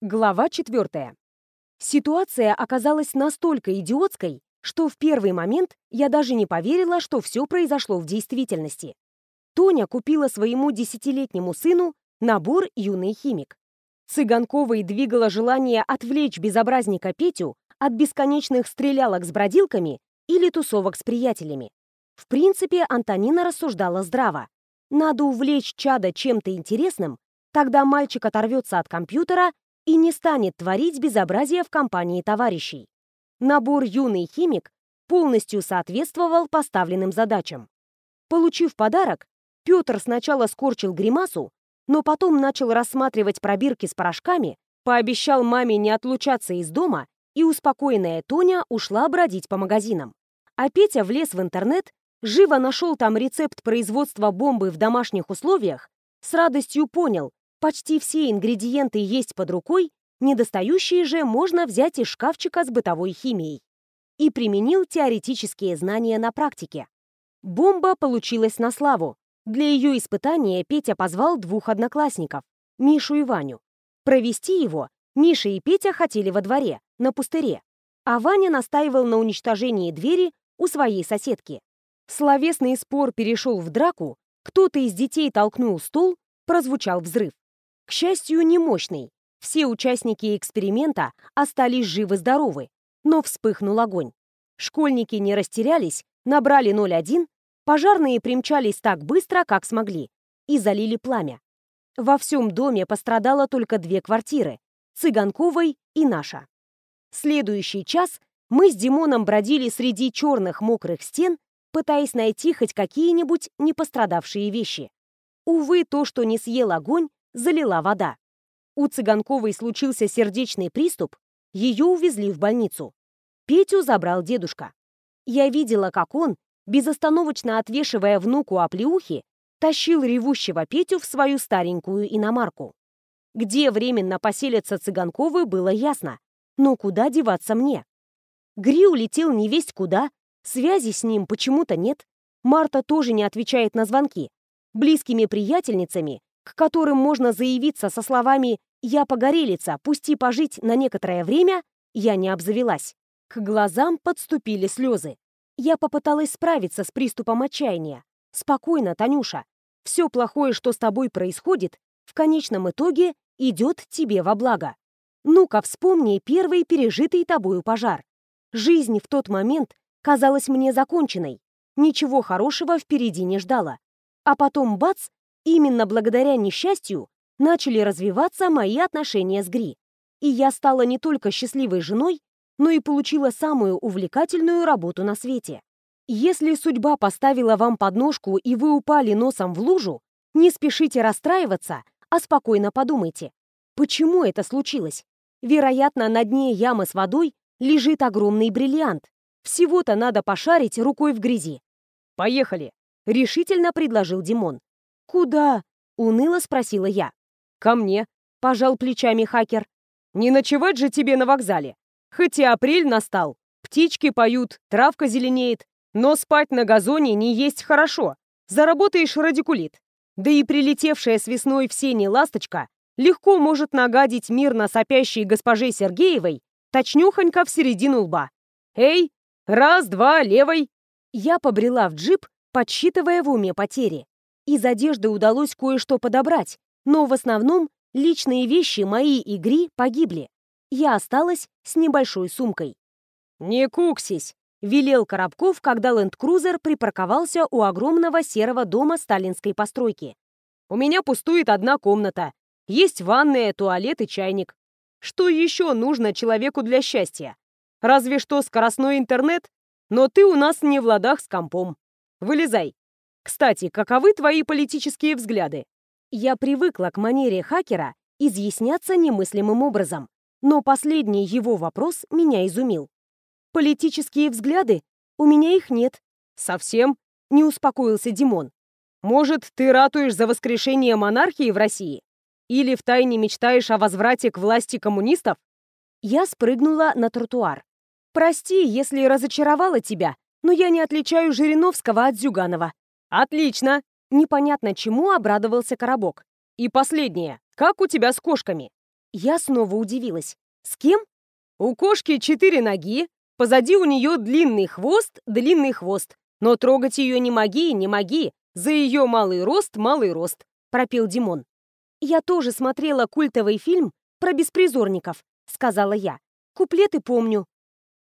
Глава 4. Ситуация оказалась настолько идиотской, что в первый момент я даже не поверила, что все произошло в действительности. Тоня купила своему десятилетнему сыну набор «Юный химик». Цыганковой двигало желание отвлечь безобразника Петю от бесконечных стрелялок с бродилками или тусовок с приятелями. В принципе, Антонина рассуждала здраво. Надо увлечь чада чем-то интересным, тогда мальчик оторвется от компьютера и не станет творить безобразие в компании товарищей. Набор «Юный химик» полностью соответствовал поставленным задачам. Получив подарок, Петр сначала скорчил гримасу, но потом начал рассматривать пробирки с порошками, пообещал маме не отлучаться из дома, и успокоенная Тоня ушла бродить по магазинам. А Петя влез в интернет, живо нашел там рецепт производства бомбы в домашних условиях, с радостью понял, Почти все ингредиенты есть под рукой, недостающие же можно взять из шкафчика с бытовой химией. И применил теоретические знания на практике. Бомба получилась на славу. Для ее испытания Петя позвал двух одноклассников, Мишу и Ваню. Провести его Миша и Петя хотели во дворе, на пустыре, а Ваня настаивал на уничтожении двери у своей соседки. Словесный спор перешел в драку, кто-то из детей толкнул стул, прозвучал взрыв. К счастью, не мощный. Все участники эксперимента остались живы-здоровы, но вспыхнул огонь. Школьники не растерялись, набрали 01, пожарные примчались так быстро, как смогли, и залили пламя. Во всем доме пострадало только две квартиры — Цыганковой и наша. Следующий час мы с Димоном бродили среди черных мокрых стен, пытаясь найти хоть какие-нибудь непострадавшие вещи. Увы, то, что не съел огонь, залила вода. У Цыганковой случился сердечный приступ, ее увезли в больницу. Петю забрал дедушка. Я видела, как он, безостановочно отвешивая внуку оплеухи, тащил ревущего Петю в свою старенькую иномарку. Где временно поселятся Цыганковы, было ясно. Но куда деваться мне? Гри улетел невесть куда, связи с ним почему-то нет. Марта тоже не отвечает на звонки. Близкими приятельницами к которым можно заявиться со словами «я погорелица, пусти пожить на некоторое время», я не обзавелась. К глазам подступили слезы. Я попыталась справиться с приступом отчаяния. «Спокойно, Танюша. Все плохое, что с тобой происходит, в конечном итоге идет тебе во благо. Ну-ка, вспомни первый пережитый тобою пожар. Жизнь в тот момент казалась мне законченной. Ничего хорошего впереди не ждала. А потом бац, Именно благодаря несчастью начали развиваться мои отношения с Гри. И я стала не только счастливой женой, но и получила самую увлекательную работу на свете. Если судьба поставила вам подножку и вы упали носом в лужу, не спешите расстраиваться, а спокойно подумайте, почему это случилось. Вероятно, на дне ямы с водой лежит огромный бриллиант. Всего-то надо пошарить рукой в грязи. «Поехали!» — решительно предложил Димон. «Куда?» — уныло спросила я. «Ко мне», — пожал плечами хакер. «Не ночевать же тебе на вокзале. Хоть и апрель настал, птички поют, травка зеленеет, но спать на газоне не есть хорошо. Заработаешь радикулит. Да и прилетевшая с весной в сене ласточка легко может нагадить мирно сопящей госпоже Сергеевой точнёхонько в середину лба. «Эй, раз, два, левой!» Я побрела в джип, подсчитывая в уме потери. Из одежды удалось кое-что подобрать, но в основном личные вещи мои и Гри погибли. Я осталась с небольшой сумкой. «Не куксись!» — велел Коробков, когда ленд-крузер припарковался у огромного серого дома сталинской постройки. «У меня пустует одна комната. Есть ванная, туалет и чайник. Что еще нужно человеку для счастья? Разве что скоростной интернет? Но ты у нас не в ладах с компом. Вылезай. Кстати, каковы твои политические взгляды? Я привыкла к манере хакера изъясняться немыслимым образом, но последний его вопрос меня изумил. Политические взгляды? У меня их нет. Совсем? Не успокоился Димон. Может, ты ратуешь за воскрешение монархии в России? Или втайне мечтаешь о возврате к власти коммунистов? Я спрыгнула на тротуар. Прости, если разочаровала тебя, но я не отличаю Жириновского от Зюганова. «Отлично!» Непонятно чему обрадовался Коробок. «И последнее. Как у тебя с кошками?» Я снова удивилась. С кем? У кошки четыре ноги, позади у нее длинный хвост, длинный хвост. Но трогать ее не моги, не моги. За ее малый рост, малый рост, пропел Димон. Я тоже смотрела культовый фильм про беспризорников, сказала я. Куплеты помню.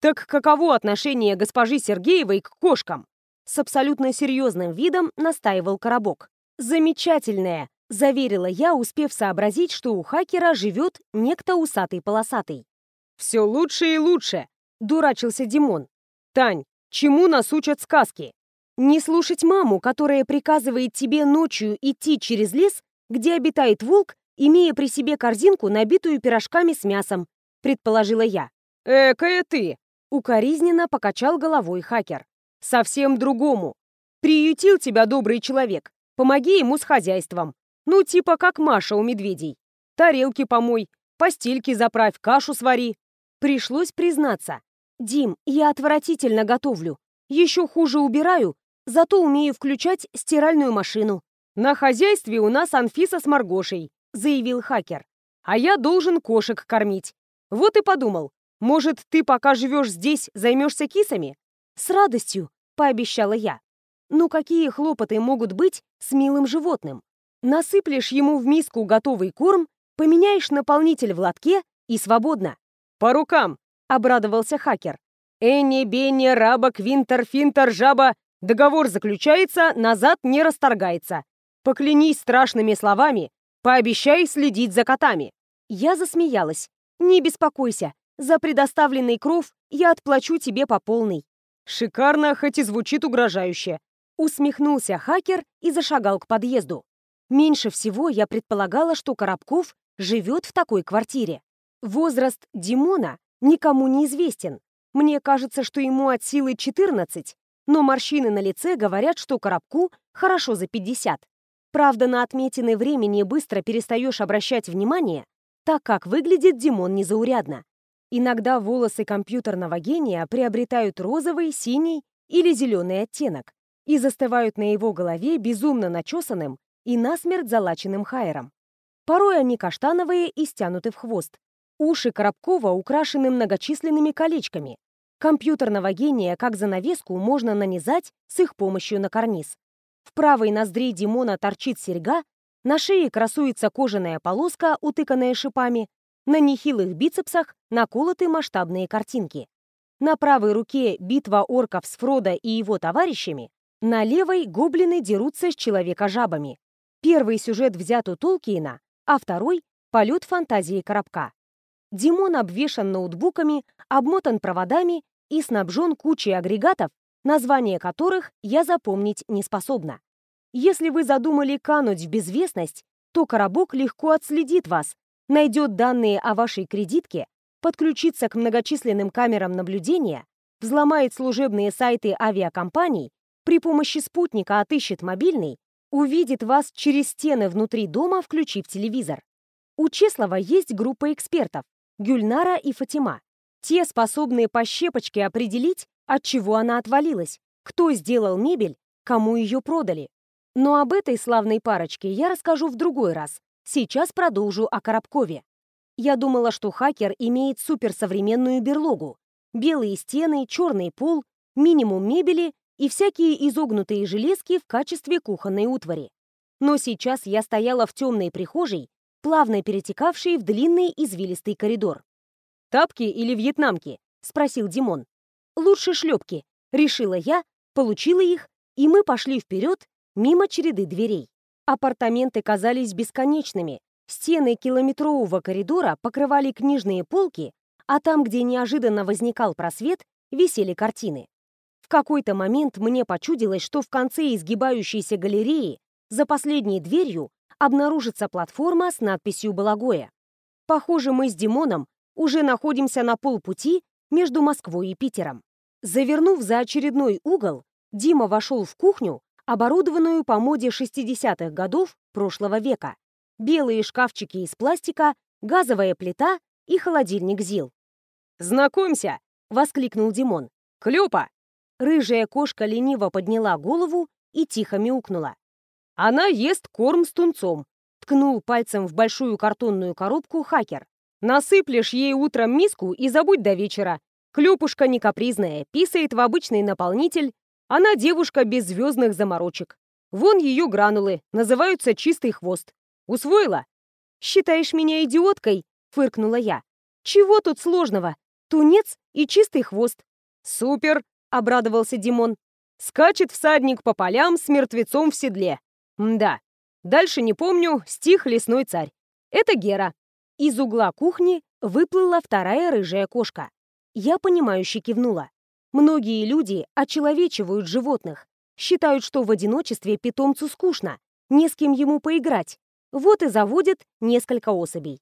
Так каково отношение госпожи Сергеевой к кошкам? С абсолютно серьезным видом настаивал Коробок. Замечательное, заверила я, успев сообразить, что у хакера живет некто усатый-полосатый. «Все лучше и лучше!» — дурачился Димон. «Тань, чему нас учат сказки?» «Не слушать маму, которая приказывает тебе ночью идти через лес, где обитает волк, имея при себе корзинку, набитую пирожками с мясом», — предположила я. «Экая ты!» — укоризненно покачал головой хакер. «Совсем другому. Приютил тебя добрый человек. Помоги ему с хозяйством. Ну, типа как Маша у медведей. Тарелки помой, постельки заправь, кашу свари. Пришлось признаться. «Дим, я отвратительно готовлю. Еще хуже убираю, зато умею включать стиральную машину». «На хозяйстве у нас Анфиса с Маргошей», — заявил хакер. «А я должен кошек кормить. Вот и подумал, может, ты пока живешь здесь, займешься кисами?» «С радостью», — пообещала я. «Ну какие хлопоты могут быть с милым животным? Насыплешь ему в миску готовый корм, поменяешь наполнитель в лотке и свободно. «По рукам!» — обрадовался хакер. «Энни, Бенни, Раба, Квинтер, Финтер, Жаба. Договор заключается, назад не расторгается. Поклянись страшными словами, пообещай следить за котами». Я засмеялась. «Не беспокойся, за предоставленный кров я отплачу тебе по полной». «Шикарно, хоть и звучит угрожающе», — усмехнулся хакер и зашагал к подъезду. Меньше всего я предполагала, что Коробков живет в такой квартире. Возраст Димона никому не известен. Мне кажется, что ему от силы 14, но морщины на лице говорят, что Коробку хорошо за 50. Правда, на отметины времени быстро перестаешь обращать внимание, так как выглядит Димон незаурядно. Иногда волосы компьютерного гения приобретают розовый, синий или зеленый оттенок и застывают на его голове безумно начесанным и насмерть залаченным хайером. Порой они каштановые и стянуты в хвост. Уши Коробкова украшены многочисленными колечками. Компьютерного гения как занавеску можно нанизать с их помощью на карниз. В правой ноздри Димона торчит серьга, на шее красуется кожаная полоска, утыканная шипами, на нехилых бицепсах наколоты масштабные картинки. На правой руке битва орков с Фродо и его товарищами, на левой гоблины дерутся с человека-жабами. Первый сюжет взят у Толкиена, а второй — полет фантазии коробка. Димон обвешан ноутбуками, обмотан проводами и снабжен кучей агрегатов, названия которых я запомнить не способна. Если вы задумали кануть в безвестность, то коробок легко отследит вас, найдет данные о вашей кредитке, подключится к многочисленным камерам наблюдения, взломает служебные сайты авиакомпаний, при помощи спутника отыщет мобильный увидит вас через стены внутри дома, включив телевизор. У Чеслова есть группа экспертов – Гюльнара и Фатима. Те, способные по щепочке определить, от чего она отвалилась, кто сделал мебель, кому ее продали. Но об этой славной парочке я расскажу в другой раз. Сейчас продолжу о Коробкове. Я думала, что хакер имеет суперсовременную берлогу. Белые стены, черный пол, минимум мебели и всякие изогнутые железки в качестве кухонной утвари. Но сейчас я стояла в темной прихожей, плавно перетекавшей в длинный извилистый коридор. «Тапки или вьетнамки?» — спросил Димон. «Лучше шлепки», — решила я, получила их, и мы пошли вперед мимо череды дверей. Апартаменты казались бесконечными. Стены километрового коридора покрывали книжные полки, а там, где неожиданно возникал просвет, висели картины. В какой-то момент мне почудилось, что в конце изгибающейся галереи за последней дверью обнаружится платформа с надписью «Балагоя». Похоже, мы с Димоном уже находимся на полпути между Москвой и Питером. Завернув за очередной угол, Дима вошел в кухню, оборудованную по моде 60-х годов прошлого века. Белые шкафчики из пластика, газовая плита и холодильник ЗИЛ. «Знакомься!» — воскликнул Димон. «Клёпа!» Рыжая кошка лениво подняла голову и тихо мяукнула. «Она ест корм с тунцом», — ткнул пальцем в большую картонную коробку хакер. Насыплешь ей утром миску и забудь до вечера. Клёпушка не капризная, писает в обычный наполнитель. Она девушка без звездных заморочек. Вон ее гранулы, называются чистый хвост. Усвоила? «Считаешь меня идиоткой?» — фыркнула я. «Чего тут сложного? Тунец и чистый хвост». «Супер!» — обрадовался Димон. «Скачет всадник по полям с мертвецом в седле». Да. Дальше не помню, стих «Лесной царь». Это Гера. Из угла кухни выплыла вторая рыжая кошка. Я понимающе кивнула. Многие люди очеловечивают животных, считают, что в одиночестве питомцу скучно, не с кем ему поиграть, вот и заводит несколько особей.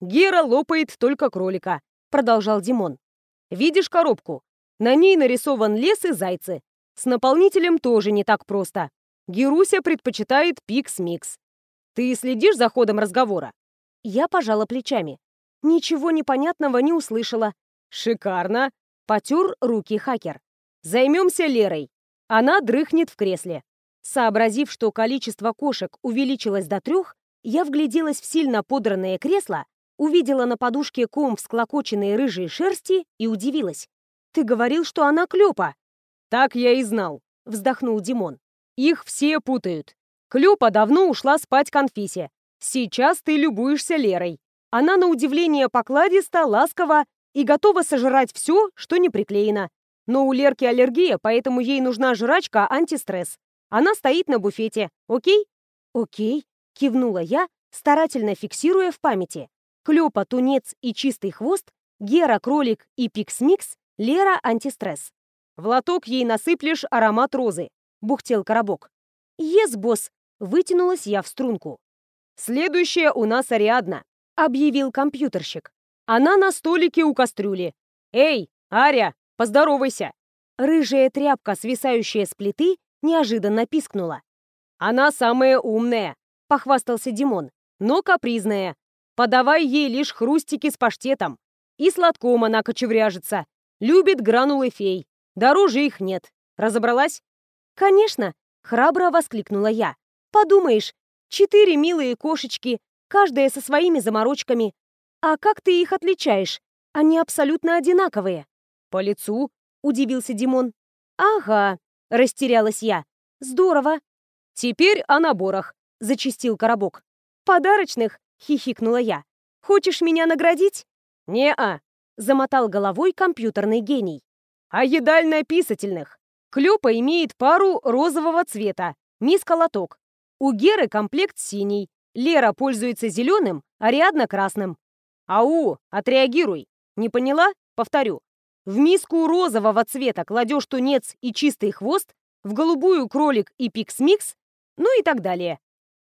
«Гера лопает только кролика», — продолжал Димон. «Видишь коробку? На ней нарисован лес и зайцы. С наполнителем тоже не так просто. Геруся предпочитает пикс-микс. Ты следишь за ходом разговора?» Я пожала плечами. Ничего непонятного не услышала. «Шикарно!» — потер руки хакер. «Займемся Лерой. Она дрыхнет в кресле. Сообразив, что количество кошек увеличилось до трех, я вгляделась в сильно подранное кресло, увидела на подушке ком всклокоченной рыжей шерсти и удивилась. «Ты говорил, что она клёпа!» «Так я и знал», — вздохнул Димон. «Их все путают. Клёпа давно ушла спать к Анфисе. Сейчас ты любуешься Лерой. Она, на удивление, покладиста, ласкова и готова сожрать все, что не приклеено. Но у Лерки аллергия, поэтому ей нужна жрачка антистресс. Она стоит на буфете, окей?» «Окей», — кивнула я, старательно фиксируя в памяти. Клёпа, тунец и чистый хвост, Гера, кролик и пикс-микс, Лера, антистресс. «В лоток ей насыплешь аромат розы», — бухтел коробок. «Yes, boss», — вытянулась я в струнку. «Следующая у нас Ариадна», — объявил компьютерщик. «Она на столике у кастрюли. Эй, Аря, поздоровайся!» Рыжая тряпка, свисающая с плиты, неожиданно пискнула. «Она самая умная», — похвастался Димон, — «но капризная. Подавай ей лишь хрустики с паштетом. И сладком она кочевряжется. Любит гранулы фей. Дороже их нет. Разобралась?» «Конечно!» — храбро воскликнула я. «Подумаешь, четыре милые кошечки, каждая со своими заморочками. А как ты их отличаешь? Они абсолютно одинаковые». «По лицу?» — удивился Димон. «Ага», Растерялась я. Здорово. Теперь о наборах, зачистил коробок. Подарочных, хихикнула я. Хочешь меня наградить? Не-а, замотал головой компьютерный гений. А едально-писательных. Клёпа имеет пару розового цвета, миска-лоток. У Геры комплект синий, Лера пользуется зеленым, Ариадна красным. Ау, отреагируй. Не поняла? Повторю. В миску розового цвета кладешь тунец и чистый хвост, в голубую кролик и пикс-микс, ну и так далее.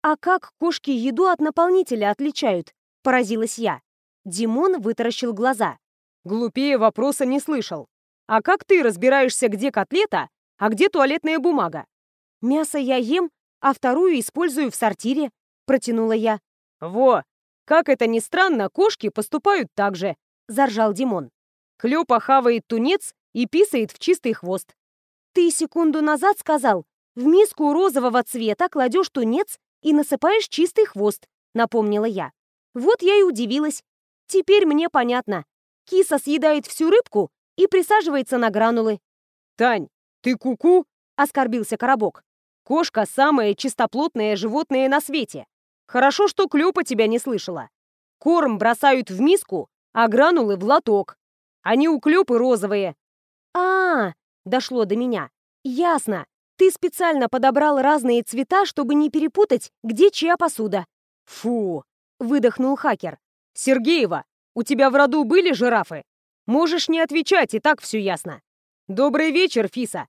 «А как кошки еду от наполнителя отличают?» – поразилась я. Димон вытаращил глаза. «Глупее вопроса не слышал. А как ты разбираешься, где котлета, а где туалетная бумага?» «Мясо я ем, а вторую использую в сортире», – протянула я. «Во! Как это ни странно, кошки поступают так же», – заржал Димон. Клёпа хавает тунец и писает в чистый хвост. Ты секунду назад сказал, в миску розового цвета кладешь тунец и насыпаешь чистый хвост, напомнила я. Вот я и удивилась. Теперь мне понятно. Киса съедает всю рыбку и присаживается на гранулы. «Тань, ты куку?» -ку — оскорбился коробок. «Кошка — самое чистоплотное животное на свете. Хорошо, что Клёпа тебя не слышала. Корм бросают в миску, а гранулы в лоток. Они у Клёпы розовые». А, -а, а дошло до меня. «Ясно. Ты специально подобрал разные цвета, чтобы не перепутать, где чья посуда». «Фу!» — выдохнул хакер. «Сергеева, у тебя в роду были жирафы? Можешь не отвечать, и так все ясно. Добрый вечер, Фиса!»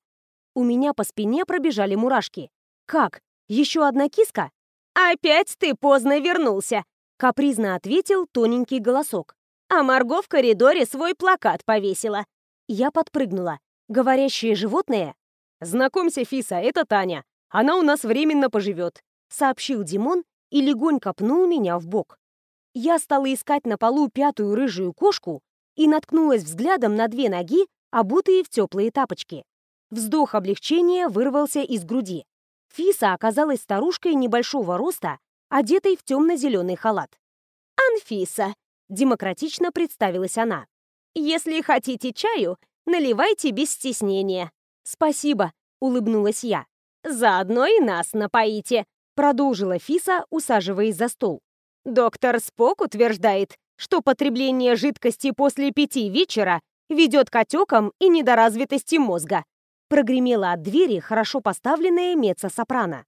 У меня по спине пробежали мурашки. «Как? Еще одна киска?» «Опять ты поздно вернулся!» — капризно ответил тоненький голосок. А Марго в коридоре свой плакат повесила. Я подпрыгнула. Говорящее животное? «Знакомься, Фиса, это Таня. Она у нас временно поживет», — сообщил Димон и легонько пнул меня в бок. Я стала искать на полу пятую рыжую кошку и наткнулась взглядом на две ноги, обутые в теплые тапочки. Вздох облегчения вырвался из груди. Фиса оказалась старушкой небольшого роста, одетой в темно-зеленый халат. «Анфиса, демократично представилась она. «Если хотите чаю, наливайте без стеснения». «Спасибо», — улыбнулась я. «Заодно и нас напоите», — продолжила Фиса, усаживаясь за стол. «Доктор Спок утверждает, что потребление жидкости после пяти вечера ведет к отекам и недоразвитости мозга. Прогремела от двери хорошо поставленная меца-сопрано.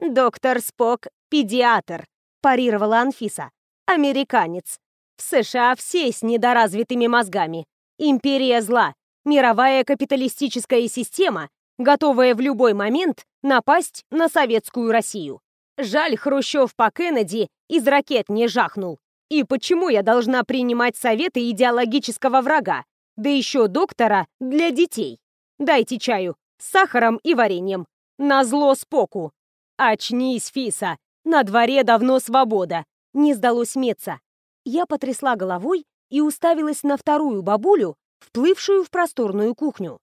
«Доктор Спок — педиатр», — парировала Анфиса. «Американец. В США все с недоразвитыми мозгами. Империя зла. Мировая капиталистическая система, готовая в любой момент напасть на советскую Россию. Жаль, Хрущев по Кеннеди из ракет не жахнул. И почему я должна принимать советы идеологического врага, да еще доктора для детей? Дайте чаю с сахаром и вареньем. Назло споку. Очнись, Фиса. На дворе давно свобода. Не сдалось Меца. Я потрясла головой и уставилась на вторую бабулю, вплывшую в просторную кухню.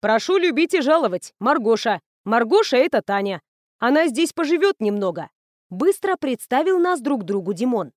«Прошу любить и жаловать, Маргоша. Маргоша — это Таня. Она здесь поживет немного». Быстро представил нас друг другу Димон.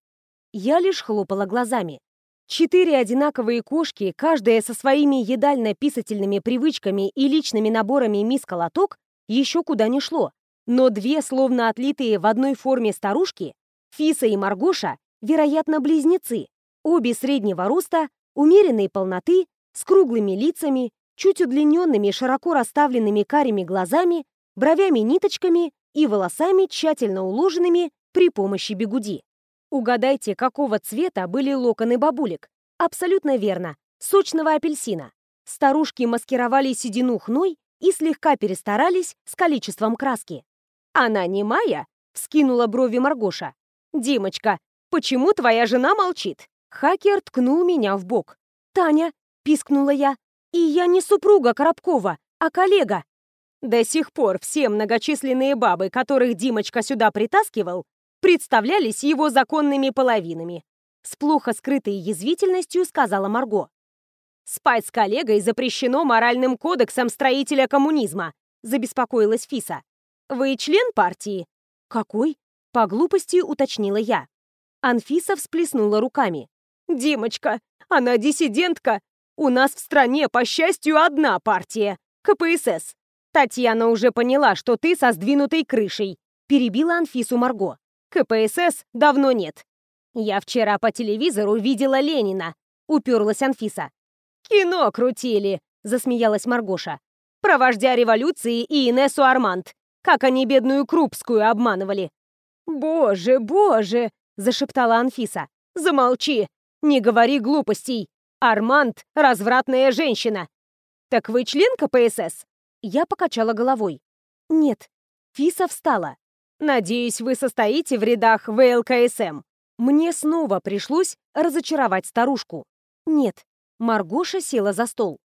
Я лишь хлопала глазами. Четыре одинаковые кошки, каждая со своими едально-писательными привычками и личными наборами мисс Колоток, еще куда не шло. Но две, словно отлитые в одной форме старушки, Фиса и Маргоша, вероятно, близнецы, обе среднего роста, умеренной полноты, с круглыми лицами, чуть удлиненными, широко расставленными карими глазами, бровями-ниточками и волосами, тщательно уложенными при помощи бегуди. Угадайте, какого цвета были локоны бабулек? Абсолютно верно. Сочного апельсина. Старушки маскировали седину хной и слегка перестарались с количеством краски. «Она не Майя?» — вскинула брови Маргоша. «Димочка, почему твоя жена молчит?» Хакер ткнул меня в бок. «Таня!» — пискнула я. «И я не супруга Коробкова, а коллега!» До сих пор все многочисленные бабы, которых Димочка сюда притаскивал, представлялись его законными половинами. С плохо скрытой язвительностью сказала Марго. «Спать с коллегой запрещено моральным кодексом строителя коммунизма», забеспокоилась Фиса. «Вы член партии?» «Какой?» По глупости уточнила я. Анфиса всплеснула руками. «Димочка, она диссидентка. У нас в стране, по счастью, одна партия — КПСС. Татьяна уже поняла, что ты со сдвинутой крышей», перебила Анфису Марго. КПСС давно нет. Я вчера по телевизору видела Ленина, уперлась Анфиса. Кино крутили, засмеялась Маргоша. Про вождя революции и Инессу Арманд. Как они бедную Крупскую обманывали. «Боже, боже!» — зашептала Анфиса. «Замолчи! Не говори глупостей! Арманд — развратная женщина!» «Так вы член КПСС?» Я покачала головой. «Нет». Фиса встала. Надеюсь, вы состоите в рядах ВЛКСМ. Мне снова пришлось разочаровать старушку. Нет, Маргоша села за стол.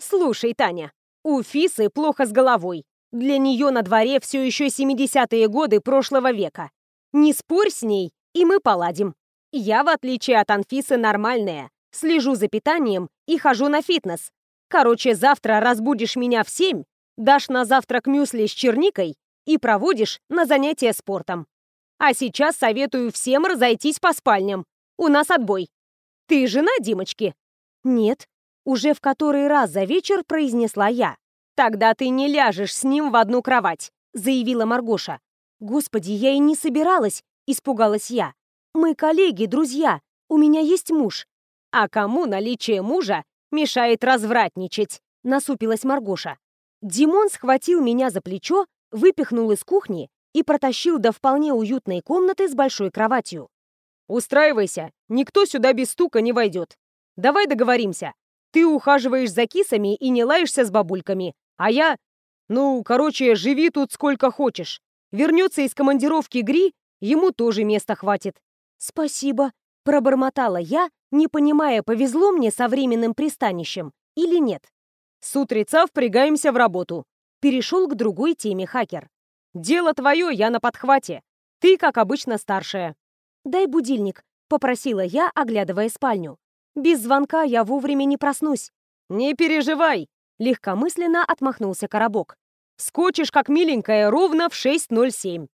Слушай, Таня, у Фисы плохо с головой. Для нее на дворе все еще 70-е годы прошлого века. Не спорь с ней, и мы поладим. Я, в отличие от Анфисы, нормальная. Слежу за питанием и хожу на фитнес. Короче, завтра разбудишь меня в семь, дашь на завтрак мюсли с черникой и проводишь на занятия спортом. А сейчас советую всем разойтись по спальням. У нас отбой. Ты жена Димочки? Нет. Уже в который раз за вечер произнесла я. Тогда ты не ляжешь с ним в одну кровать, заявила Маргоша. Господи, я и не собиралась, испугалась я. Мы коллеги, друзья. У меня есть муж. А кому наличие мужа мешает развратничать? Насупилась Маргоша. Димон схватил меня за плечо выпихнул из кухни и протащил до вполне уютной комнаты с большой кроватью. «Устраивайся, никто сюда без стука не войдет. Давай договоримся. Ты ухаживаешь за кисами и не лаешься с бабульками, а я... Ну, короче, живи тут сколько хочешь. Вернется из командировки Гри, ему тоже места хватит». «Спасибо», — пробормотала я, не понимая, повезло мне со временным пристанищем или нет. «С утреца впрягаемся в работу. Перешел к другой теме хакер. «Дело твое, я на подхвате. Ты, как обычно, старшая». «Дай будильник», — попросила я, оглядывая спальню. «Без звонка я вовремя не проснусь». «Не переживай», — легкомысленно отмахнулся Коробок. «Скочишь, как миленькая, ровно в 6.07».